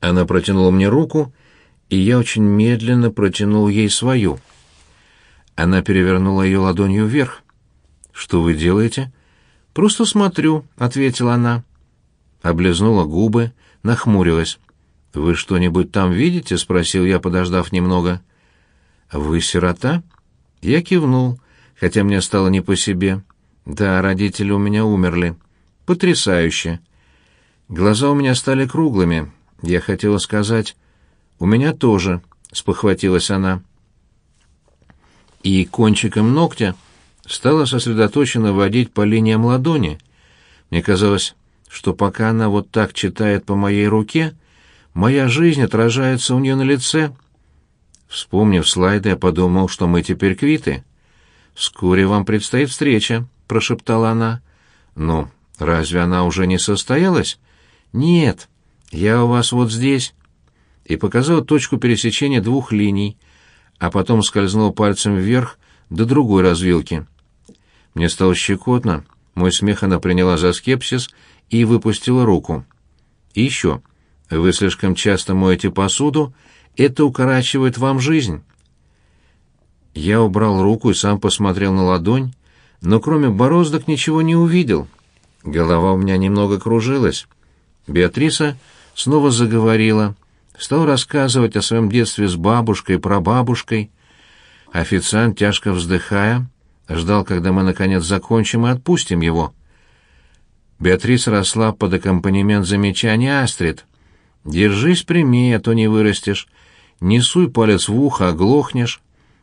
Она протянула мне руку, и я очень медленно протянул ей свою. Она перевернула ее ладонью вверх. «Что вы делаете?» «Просто смотрю», — ответила она. Облизнула губы, нахмурилась. «Вы что-нибудь там видите?» — спросил я, подождав немного. «Вы сирота?» Я кивнул, хотя мне стало не по себе. «Да, родители у меня умерли. Потрясающе!» Глаза у меня стали круглыми. Я хотела сказать «У меня тоже», — спохватилась она. И кончиком ногтя стала сосредоточенно водить по линиям ладони. Мне казалось, что пока она вот так читает по моей руке, моя жизнь отражается у нее на лице. Вспомнив слайды, я подумал, что мы теперь квиты. «Вскоре вам предстоит встреча», — прошептала она. «Ну, разве она уже не состоялась?» «Нет, я у вас вот здесь». И показал точку пересечения двух линий, а потом скользнул пальцем вверх до другой развилки. Мне стало щекотно, мой смех она приняла за скепсис и выпустила руку. «И еще, вы слишком часто моете посуду, это укорачивает вам жизнь». Я убрал руку и сам посмотрел на ладонь, но кроме бороздок ничего не увидел. Голова у меня немного кружилась. Беатриса снова заговорила, стала рассказывать о своем детстве с бабушкой и прабабушкой. Официант, тяжко вздыхая, ждал, когда мы наконец закончим и отпустим его. Беатриса росла под аккомпанемент замечания Астрид. «Держись прямее, а то не вырастешь. Не суй палец в ухо, оглохнешь.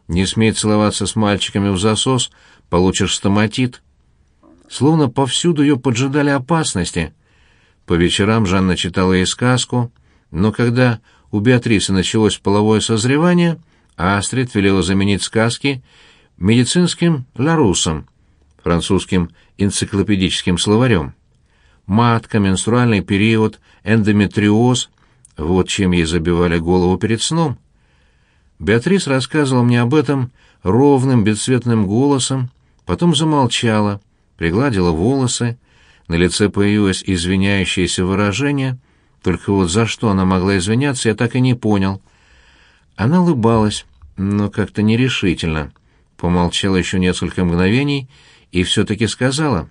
Не смей целоваться с мальчиками в засос, получишь стоматит». Словно повсюду ее поджидали опасности — по вечерам Жанна читала ей сказку, но когда у Беатрисы началось половое созревание, Астрид велела заменить сказки медицинским ларусом, французским энциклопедическим словарем. Матка, менструальный период, эндометриоз — вот чем ей забивали голову перед сном. Беатрис рассказывала мне об этом ровным, бесцветным голосом, потом замолчала, пригладила волосы, на лице появилось извиняющееся выражение, только вот за что она могла извиняться, я так и не понял. Она улыбалась, но как-то нерешительно. Помолчала еще несколько мгновений и все-таки сказала.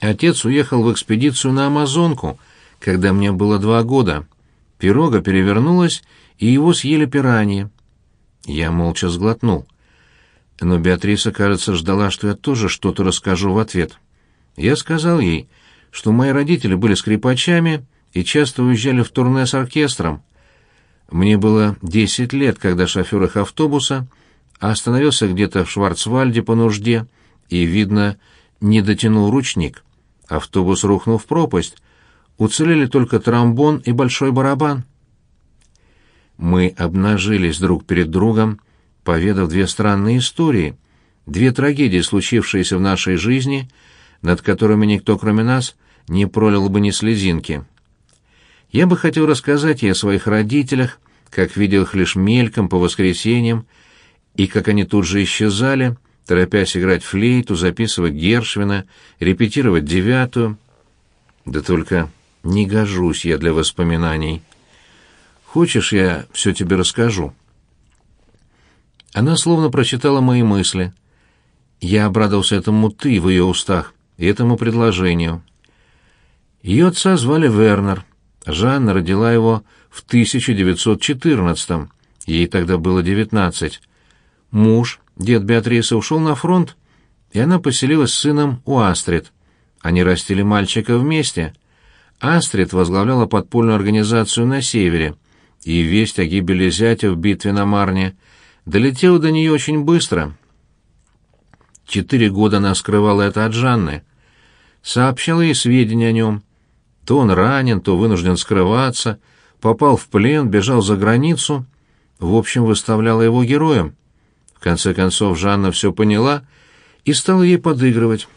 Отец уехал в экспедицию на Амазонку, когда мне было два года. Пирога перевернулась, и его съели пираньи. Я молча сглотнул. Но Беатриса, кажется, ждала, что я тоже что-то расскажу в ответ. — я сказал ей, что мои родители были скрипачами и часто уезжали в турне с оркестром. Мне было десять лет, когда шофер их автобуса остановился где-то в Шварцвальде по нужде и, видно, не дотянул ручник. Автобус рухнул в пропасть. Уцелели только тромбон и большой барабан. Мы обнажились друг перед другом, поведав две странные истории, две трагедии, случившиеся в нашей жизни — над которыми никто, кроме нас, не пролил бы ни слезинки. Я бы хотел рассказать ей о своих родителях, как видел их лишь мельком по воскресеньям, и как они тут же исчезали, торопясь играть флейту, записывать Гершвина, репетировать девятую. Да только не гожусь я для воспоминаний. Хочешь, я все тебе расскажу?» Она словно прочитала мои мысли. Я обрадовался этому «ты» в ее устах этому предложению. Ее отца звали Вернер. Жанна родила его в 1914-м, ей тогда было 19. Муж, дед Беатрисы, ушел на фронт, и она поселилась с сыном у Астрид. Они растили мальчика вместе. Астрид возглавляла подпольную организацию на севере, и весть о гибели зятя в битве на Марне долетела до нее очень быстро — Четыре года она скрывала это от Жанны. Сообщала ей сведения о нем. То он ранен, то вынужден скрываться, попал в плен, бежал за границу. В общем, выставляла его героем. В конце концов, Жанна все поняла и стала ей подыгрывать.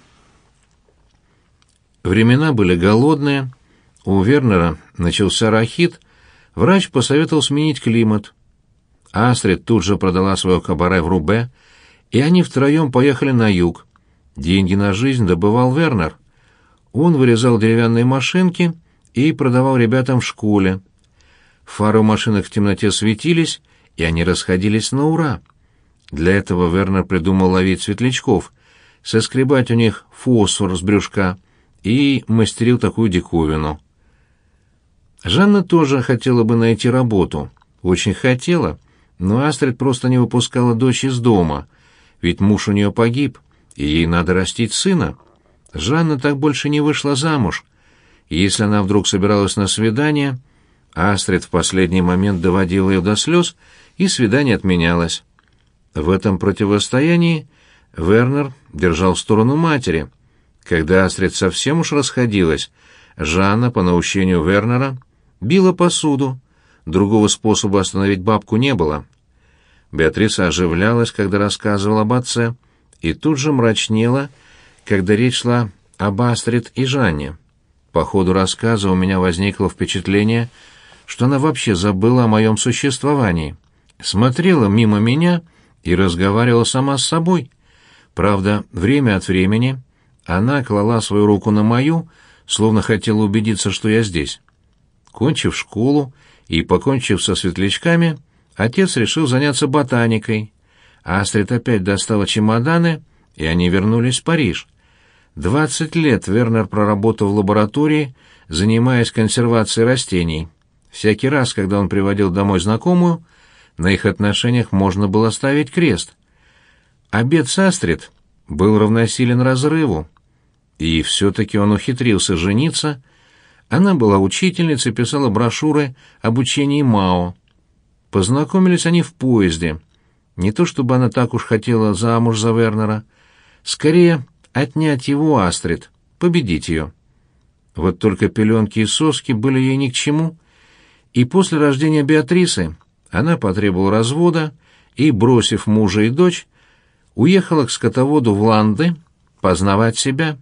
Времена были голодные. У Вернера начался рахит. Врач посоветовал сменить климат. Астрид тут же продала свое кабаре в Рубе, и они втроем поехали на юг. Деньги на жизнь добывал Вернер. Он вырезал деревянные машинки и продавал ребятам в школе. Фары машинок в темноте светились, и они расходились на ура. Для этого Вернер придумал ловить светлячков, соскребать у них фосфор с брюшка и мастерил такую диковину. Жанна тоже хотела бы найти работу. Очень хотела, но Астрид просто не выпускала дочь из дома, ведь муж у нее погиб, и ей надо растить сына. Жанна так больше не вышла замуж. И если она вдруг собиралась на свидание, Астрид в последний момент доводила ее до слез, и свидание отменялось. В этом противостоянии Вернер держал сторону матери. Когда Астрид совсем уж расходилась, Жанна, по наущению Вернера, била посуду. Другого способа остановить бабку не было. Беатриса оживлялась, когда рассказывала об отце, и тут же мрачнела, когда речь шла об Астрид и Жанне. По ходу рассказа у меня возникло впечатление, что она вообще забыла о моем существовании. Смотрела мимо меня и разговаривала сама с собой. Правда, время от времени она клала свою руку на мою, словно хотела убедиться, что я здесь. Кончив школу и покончив со светлячками, отец решил заняться ботаникой. Астрид опять достала чемоданы, и они вернулись в Париж. Двадцать лет Вернер проработал в лаборатории, занимаясь консервацией растений. Всякий раз, когда он приводил домой знакомую, на их отношениях можно было ставить крест. Обед с Астрид был равносилен разрыву. И все-таки он ухитрился жениться. Она была учительницей, писала брошюры об учении Мао. Познакомились они в поезде. Не то чтобы она так уж хотела замуж за Вернера. Скорее, отнять его Астрид, победить ее. Вот только пеленки и соски были ей ни к чему. И после рождения Беатрисы она потребовала развода и, бросив мужа и дочь, уехала к скотоводу в Ланды познавать себя.